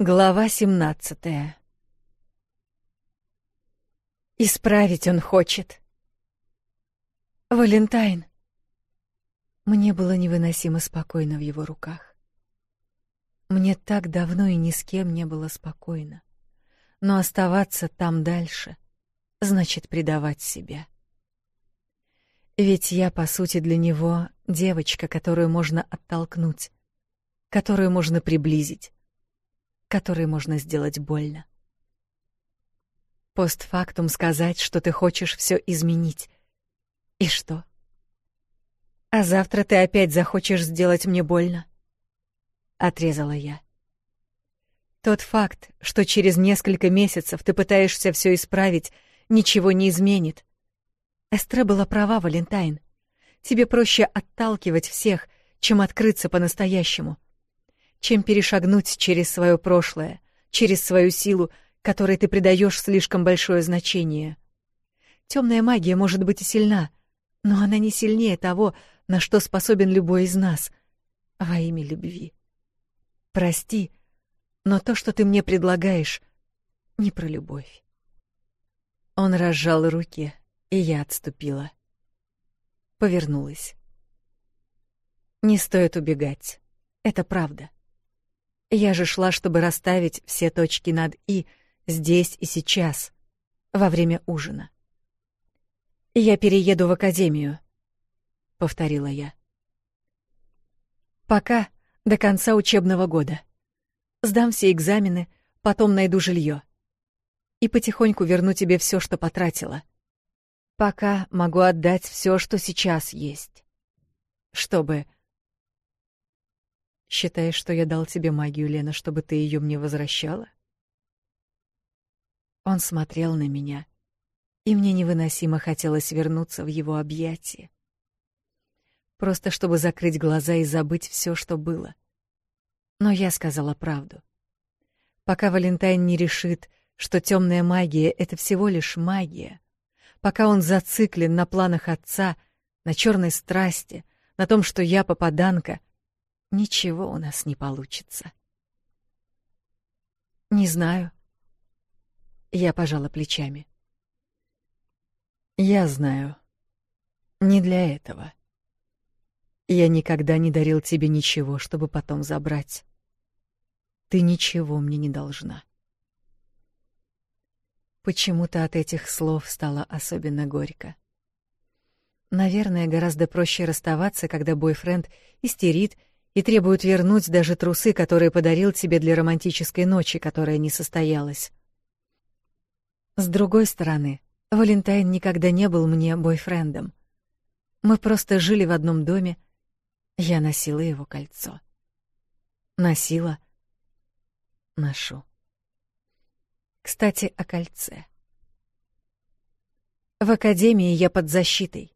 Глава 17 Исправить он хочет. Валентайн. Мне было невыносимо спокойно в его руках. Мне так давно и ни с кем не было спокойно. Но оставаться там дальше значит предавать себя. Ведь я, по сути, для него девочка, которую можно оттолкнуть, которую можно приблизить которой можно сделать больно. Постфактум сказать, что ты хочешь все изменить. И что? А завтра ты опять захочешь сделать мне больно. Отрезала я. Тот факт, что через несколько месяцев ты пытаешься все исправить, ничего не изменит. Эстре была права, Валентайн. Тебе проще отталкивать всех, чем открыться по-настоящему чем перешагнуть через свое прошлое, через свою силу, которой ты придаешь слишком большое значение. Темная магия может быть и сильна, но она не сильнее того, на что способен любой из нас во имя любви. Прости, но то, что ты мне предлагаешь, не про любовь. Он разжал руки, и я отступила. Повернулась. Не стоит убегать. Это правда. Я же шла, чтобы расставить все точки над «и» здесь и сейчас, во время ужина. «Я перееду в академию», — повторила я. «Пока, до конца учебного года. Сдам все экзамены, потом найду жилье. И потихоньку верну тебе все, что потратила. Пока могу отдать все, что сейчас есть. Чтобы Считаешь, что я дал тебе магию, Лена, чтобы ты ее мне возвращала? Он смотрел на меня, и мне невыносимо хотелось вернуться в его объятия. Просто чтобы закрыть глаза и забыть все, что было. Но я сказала правду. Пока Валентайн не решит, что темная магия — это всего лишь магия, пока он зациклен на планах отца, на черной страсти, на том, что я попаданка — ничего у нас не получится. Не знаю. Я пожала плечами. Я знаю. Не для этого. Я никогда не дарил тебе ничего, чтобы потом забрать. Ты ничего мне не должна. Почему-то от этих слов стало особенно горько. Наверное, гораздо проще расставаться, когда бойфренд истерит и требуют вернуть даже трусы, которые подарил тебе для романтической ночи, которая не состоялась. С другой стороны, Валентайн никогда не был мне бойфрендом. Мы просто жили в одном доме. Я носила его кольцо. Носила. Ношу. Кстати, о кольце. В академии я под защитой.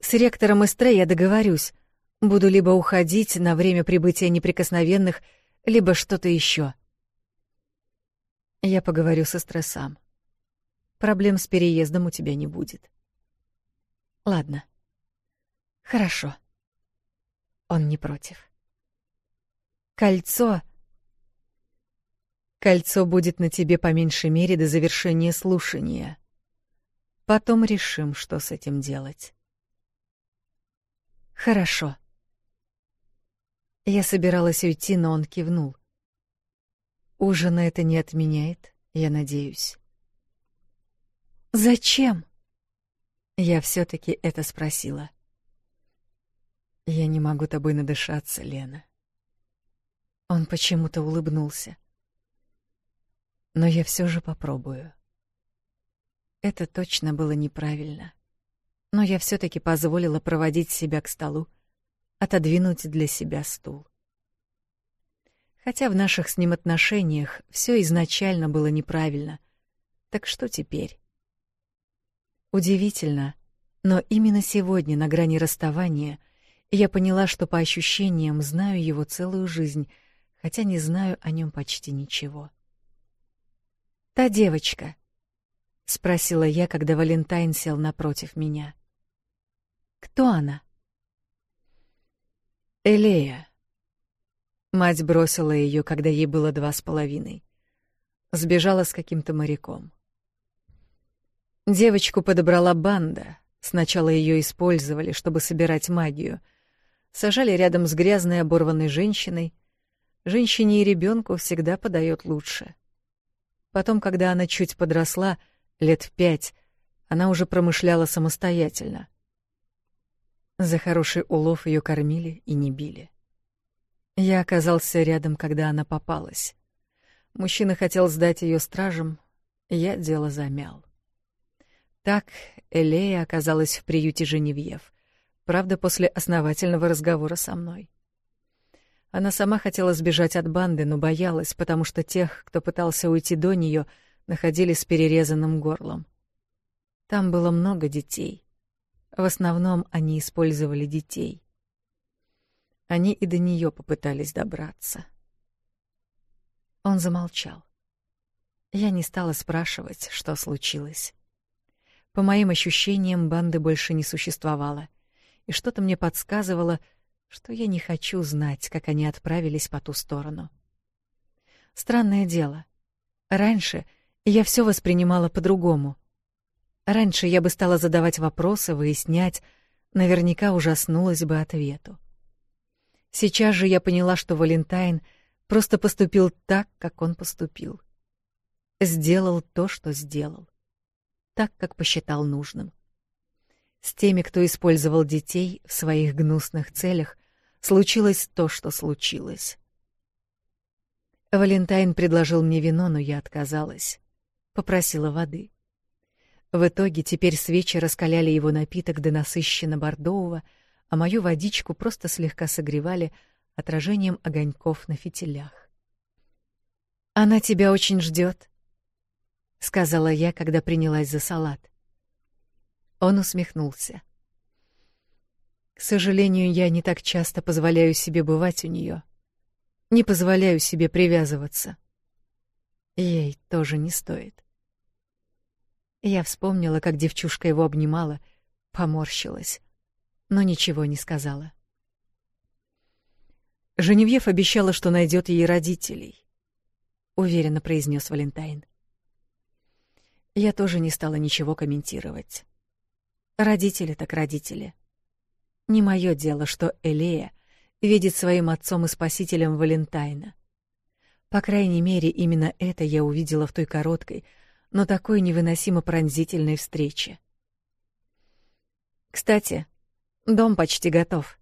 С ректором Эстре я договорюсь, Буду либо уходить на время прибытия неприкосновенных, либо что-то еще. Я поговорю со стрессом. Проблем с переездом у тебя не будет. Ладно. Хорошо. Он не против. Кольцо... Кольцо будет на тебе по меньшей мере до завершения слушания. Потом решим, что с этим делать. Хорошо. Я собиралась уйти, но он кивнул. Ужина это не отменяет, я надеюсь. Зачем? Я все таки это спросила. Я не могу тобой надышаться, Лена. Он почему-то улыбнулся. Но я все же попробую. Это точно было неправильно. Но я все таки позволила проводить себя к столу отодвинуть для себя стул. Хотя в наших с ним отношениях все изначально было неправильно. Так что теперь? Удивительно, но именно сегодня на грани расставания я поняла, что по ощущениям знаю его целую жизнь, хотя не знаю о нем почти ничего. Та девочка, спросила я, когда Валентайн сел напротив меня. Кто она? Элея. Мать бросила ее, когда ей было два с половиной. Сбежала с каким-то моряком. Девочку подобрала банда. Сначала ее использовали, чтобы собирать магию. Сажали рядом с грязной оборванной женщиной. Женщине и ребенку всегда подает лучше. Потом, когда она чуть подросла, лет в пять, она уже промышляла самостоятельно — за хороший улов ее кормили и не били. Я оказался рядом, когда она попалась. Мужчина хотел сдать ее стражам, я дело замял. Так Элея оказалась в приюте Женевьев, правда, после основательного разговора со мной. Она сама хотела сбежать от банды, но боялась, потому что тех, кто пытался уйти до нее, находили с перерезанным горлом. Там было много детей. В основном они использовали детей. Они и до нее попытались добраться. Он замолчал. Я не стала спрашивать, что случилось. По моим ощущениям, банды больше не существовало, и что-то мне подсказывало, что я не хочу знать, как они отправились по ту сторону. Странное дело. Раньше я все воспринимала по-другому — Раньше я бы стала задавать вопросы, выяснять, наверняка ужаснулась бы ответу. Сейчас же я поняла, что Валентайн просто поступил так, как он поступил. Сделал то, что сделал. Так, как посчитал нужным. С теми, кто использовал детей в своих гнусных целях, случилось то, что случилось. Валентайн предложил мне вино, но я отказалась. Попросила воды. В итоге теперь свечи раскаляли его напиток до насыщенно бордового, а мою водичку просто слегка согревали отражением огоньков на фитилях. Она тебя очень ждет, сказала я, когда принялась за салат. Он усмехнулся. К сожалению, я не так часто позволяю себе бывать у нее, Не позволяю себе привязываться. Ей тоже не стоит. Я вспомнила, как девчушка его обнимала, поморщилась, но ничего не сказала. Женевьев обещала, что найдет ей родителей, уверенно произнес Валентайн. Я тоже не стала ничего комментировать. Родители так родители. Не мое дело, что Элея видит своим отцом и спасителем Валентайна. По крайней мере, именно это я увидела в той короткой, но такой невыносимо пронзительной встречи. «Кстати, дом почти готов»,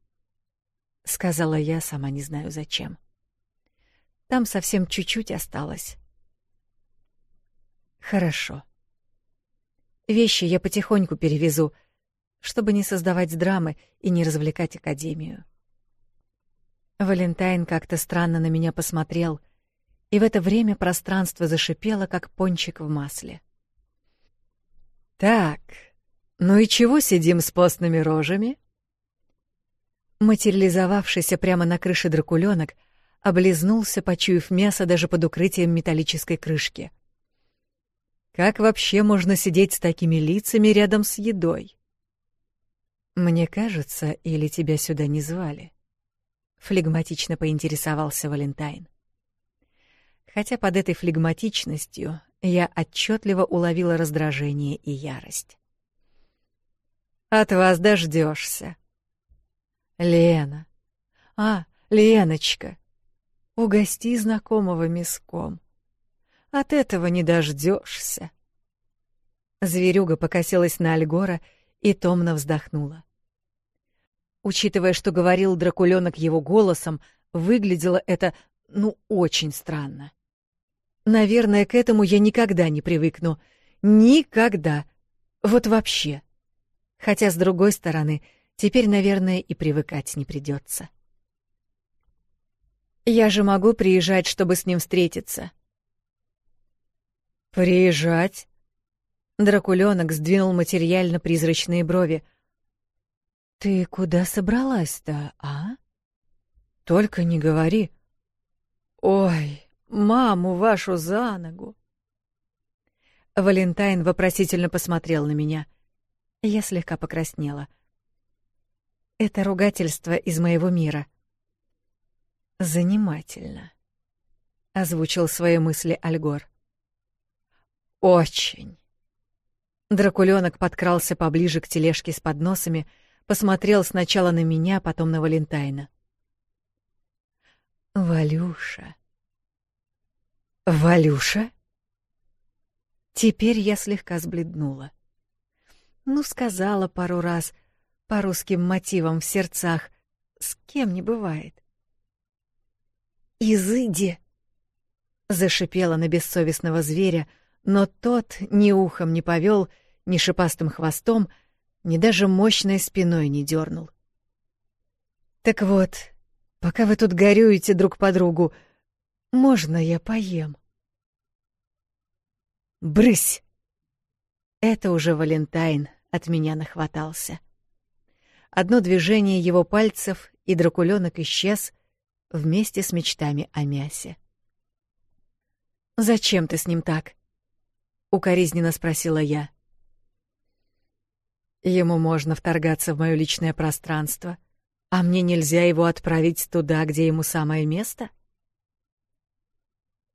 — сказала я, сама не знаю зачем. «Там совсем чуть-чуть осталось». «Хорошо. Вещи я потихоньку перевезу, чтобы не создавать драмы и не развлекать Академию». Валентайн как-то странно на меня посмотрел — и в это время пространство зашипело, как пончик в масле. «Так, ну и чего сидим с постными рожами?» Материализовавшийся прямо на крыше дракуленок облизнулся, почуяв мясо даже под укрытием металлической крышки. «Как вообще можно сидеть с такими лицами рядом с едой?» «Мне кажется, или тебя сюда не звали?» — флегматично поинтересовался Валентайн. — хотя под этой флегматичностью я отчетливо уловила раздражение и ярость. «От вас дождешься, «Лена! А, Леночка! Угости знакомого миском. От этого не дождешься. Зверюга покосилась на Альгора и томно вздохнула. Учитывая, что говорил дракуленок его голосом, выглядело это, ну, очень странно. Наверное, к этому я никогда не привыкну. Никогда. Вот вообще. Хотя, с другой стороны, теперь, наверное, и привыкать не придется. Я же могу приезжать, чтобы с ним встретиться. Приезжать? Дракуленок сдвинул материально призрачные брови. Ты куда собралась-то, а? Только не говори. Ой. Маму вашу за ногу. Валентайн вопросительно посмотрел на меня. Я слегка покраснела. Это ругательство из моего мира. Занимательно, озвучил свои мысли Альгор. Очень. Дракуленок подкрался поближе к тележке с подносами, посмотрел сначала на меня, потом на Валентайна. «Валюша», Валюша? Теперь я слегка сбледнула. Ну, сказала пару раз по русским мотивам в сердцах, с кем не бывает. Изыди, зашипела на бессовестного зверя, но тот ни ухом не повел, ни шипастым хвостом, ни даже мощной спиной не дернул. Так вот, пока вы тут горюете друг по другу, можно я поем? Брысь! Это уже Валентайн от меня нахватался. Одно движение его пальцев, и дракуленок исчез вместе с мечтами о мясе. «Зачем ты с ним так?» — укоризненно спросила я. «Ему можно вторгаться в мое личное пространство, а мне нельзя его отправить туда, где ему самое место?»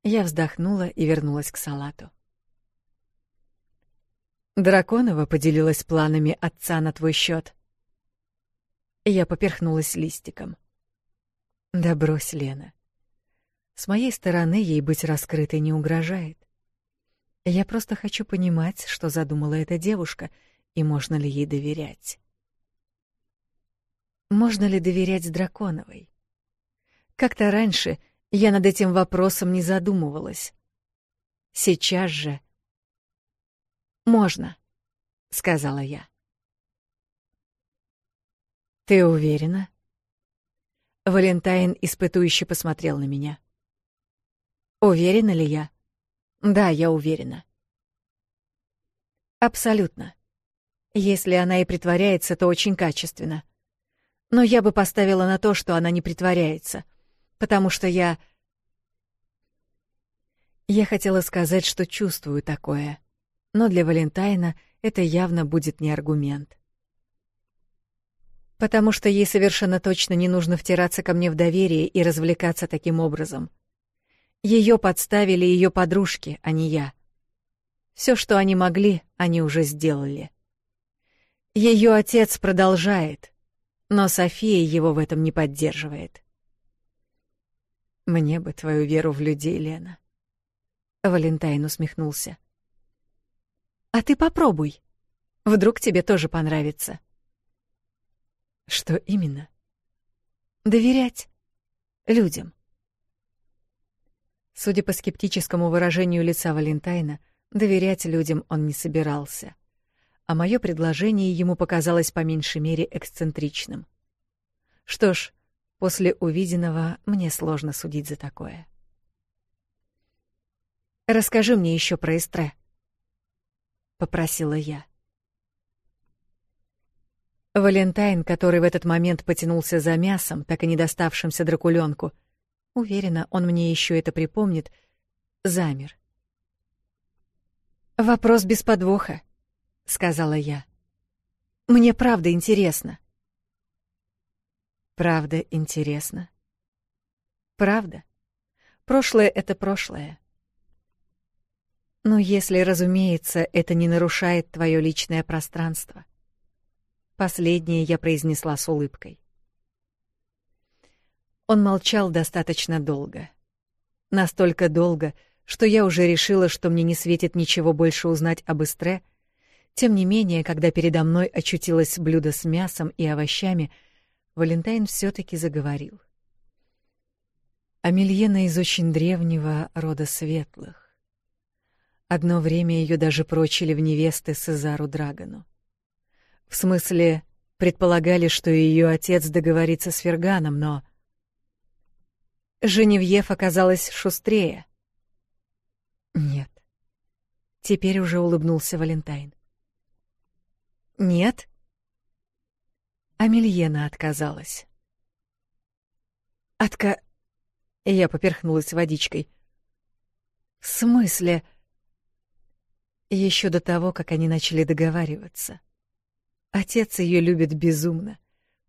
Я вздохнула и вернулась к салату. Драконова поделилась планами отца на твой счет. Я поперхнулась листиком. Да брось, Лена. С моей стороны ей быть раскрытой не угрожает. Я просто хочу понимать, что задумала эта девушка и можно ли ей доверять. Можно ли доверять Драконовой? Как-то раньше — я над этим вопросом не задумывалась. Сейчас же... «Можно», — сказала я. «Ты уверена?» Валентайн испытующе посмотрел на меня. «Уверена ли я?» «Да, я уверена». «Абсолютно. Если она и притворяется, то очень качественно. Но я бы поставила на то, что она не притворяется потому что я... Я хотела сказать, что чувствую такое, но для Валентайна это явно будет не аргумент. Потому что ей совершенно точно не нужно втираться ко мне в доверие и развлекаться таким образом. Ее подставили ее подружки, а не я. Все, что они могли, они уже сделали. Ее отец продолжает, но София его в этом не поддерживает. Мне бы твою веру в людей, Лена. Валентайн усмехнулся. А ты попробуй. Вдруг тебе тоже понравится. Что именно? Доверять людям. Судя по скептическому выражению лица Валентайна, доверять людям он не собирался. А мое предложение ему показалось по меньшей мере эксцентричным. Что ж, После увиденного мне сложно судить за такое. «Расскажи мне еще про Эстре», — попросила я. Валентайн, который в этот момент потянулся за мясом, так и не доставшимся дракулёнку, уверена, он мне еще это припомнит, замер. «Вопрос без подвоха», — сказала я. «Мне правда интересно». Правда, интересно. Правда. Прошлое — это прошлое. Но если, разумеется, это не нарушает твое личное пространство. Последнее я произнесла с улыбкой. Он молчал достаточно долго. Настолько долго, что я уже решила, что мне не светит ничего больше узнать об Эстре. Тем не менее, когда передо мной очутилось блюдо с мясом и овощами — Валентайн все-таки заговорил. Амельена из очень древнего рода светлых. Одно время ее даже прочили в невесты Сезару Драгону. В смысле, предполагали, что ее отец договорится с Ферганом, но... Женевьев оказалась шустрее. Нет. Теперь уже улыбнулся Валентайн. Нет? Амельена отказалась. Отка... Я поперхнулась водичкой. В смысле? Еще до того, как они начали договариваться. Отец ее любит безумно,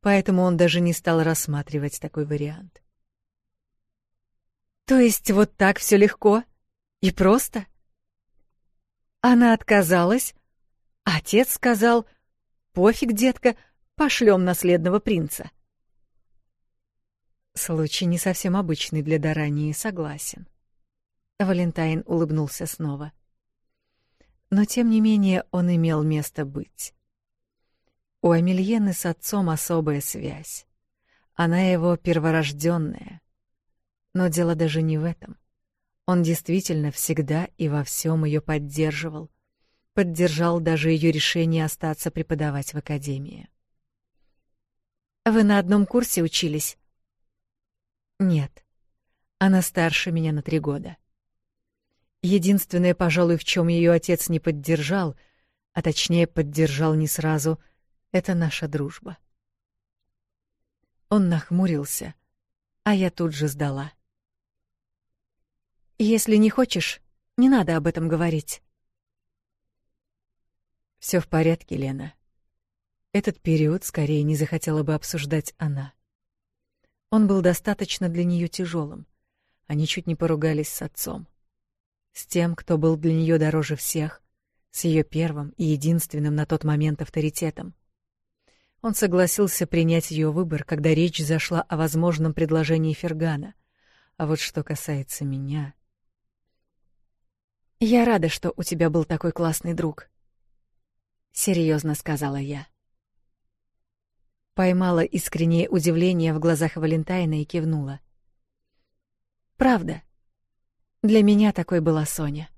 поэтому он даже не стал рассматривать такой вариант. То есть вот так все легко и просто? Она отказалась. Отец сказал: "Пофиг, детка, Пошлем наследного принца. Случай не совсем обычный для Дарании, согласен. Валентайн улыбнулся снова. Но тем не менее он имел место быть. У Амельены с отцом особая связь. Она его перворожденная. Но дело даже не в этом. Он действительно всегда и во всем ее поддерживал. Поддержал даже ее решение остаться преподавать в академии. А вы на одном курсе учились? Нет. Она старше меня на три года. Единственное, пожалуй, в чем ее отец не поддержал, а точнее поддержал не сразу, это наша дружба. Он нахмурился, а я тут же сдала. Если не хочешь, не надо об этом говорить. Все в порядке, Лена. Этот период скорее не захотела бы обсуждать она. Он был достаточно для нее тяжелым. Они чуть не поругались с отцом. С тем, кто был для нее дороже всех, с ее первым и единственным на тот момент авторитетом. Он согласился принять ее выбор, когда речь зашла о возможном предложении Фергана. А вот что касается меня... «Я рада, что у тебя был такой классный друг», — серьезно сказала я. Поймала искреннее удивление в глазах Валентайна и кивнула. Правда. Для меня такой была Соня.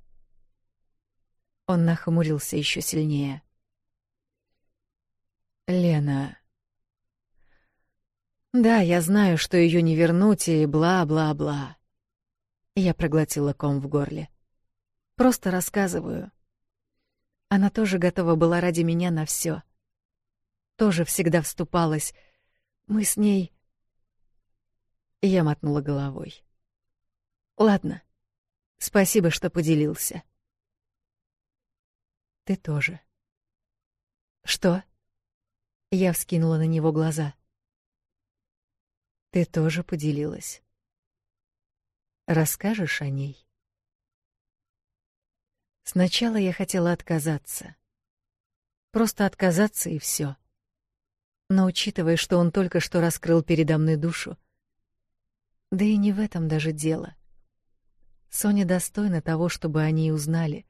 Он нахмурился еще сильнее. Лена. Да, я знаю, что ее не вернуть и бла-бла-бла. Я проглотила ком в горле. Просто рассказываю. Она тоже готова была ради меня на все тоже всегда вступалась. Мы с ней... Я мотнула головой. Ладно. Спасибо, что поделился. Ты тоже. Что? Я вскинула на него глаза. Ты тоже поделилась. Расскажешь о ней? Сначала я хотела отказаться. Просто отказаться и все. Но учитывая, что он только что раскрыл передо мной душу, да и не в этом даже дело. Соня достойна того, чтобы они и узнали,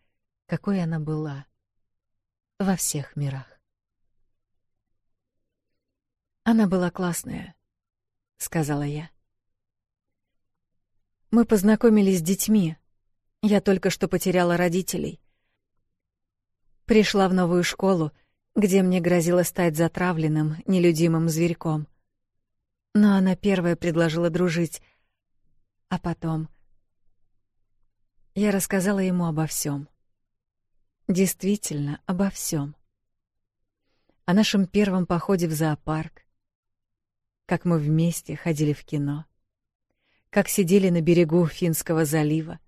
какой она была во всех мирах. Она была классная, сказала я. Мы познакомились с детьми. Я только что потеряла родителей. Пришла в новую школу, где мне грозило стать затравленным, нелюдимым зверьком. Но она первая предложила дружить. А потом я рассказала ему обо всем. Действительно, обо всем. О нашем первом походе в зоопарк, как мы вместе ходили в кино, как сидели на берегу Финского залива,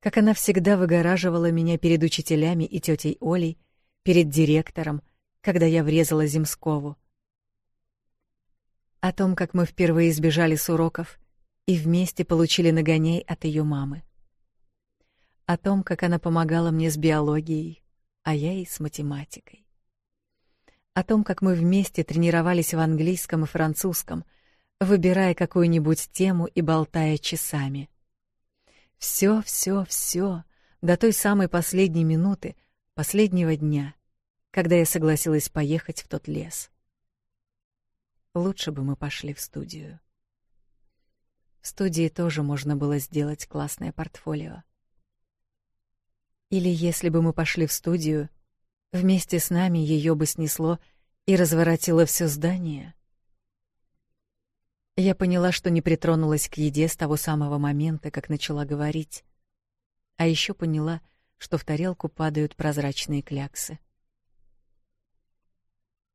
как она всегда выгораживала меня перед учителями и тетей Олей, перед директором, когда я врезала Земскову. О том, как мы впервые избежали с уроков и вместе получили нагоней от ее мамы. О том, как она помогала мне с биологией, а я и с математикой. О том, как мы вместе тренировались в английском и французском, выбирая какую-нибудь тему и болтая часами. Все, все, все до той самой последней минуты, последнего дня — когда я согласилась поехать в тот лес. Лучше бы мы пошли в студию. В студии тоже можно было сделать классное портфолио. Или если бы мы пошли в студию, вместе с нами ее бы снесло и разворотило все здание. Я поняла, что не притронулась к еде с того самого момента, как начала говорить. А еще поняла, что в тарелку падают прозрачные кляксы.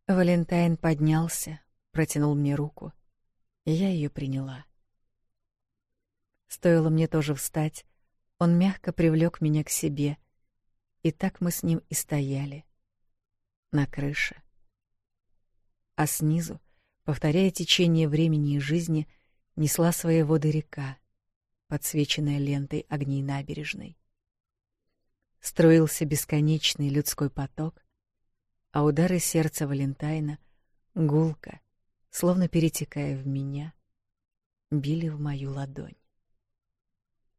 Валентайн поднялся, протянул мне руку, и я ее приняла. Стоило мне тоже встать, он мягко привлек меня к себе, и так мы с ним и стояли на крыше. А снизу, повторяя течение времени и жизни, несла свои воды река, подсвеченная лентой огней набережной. Струился бесконечный людской поток, а удары сердца Валентайна гулко, словно перетекая в меня, били в мою ладонь.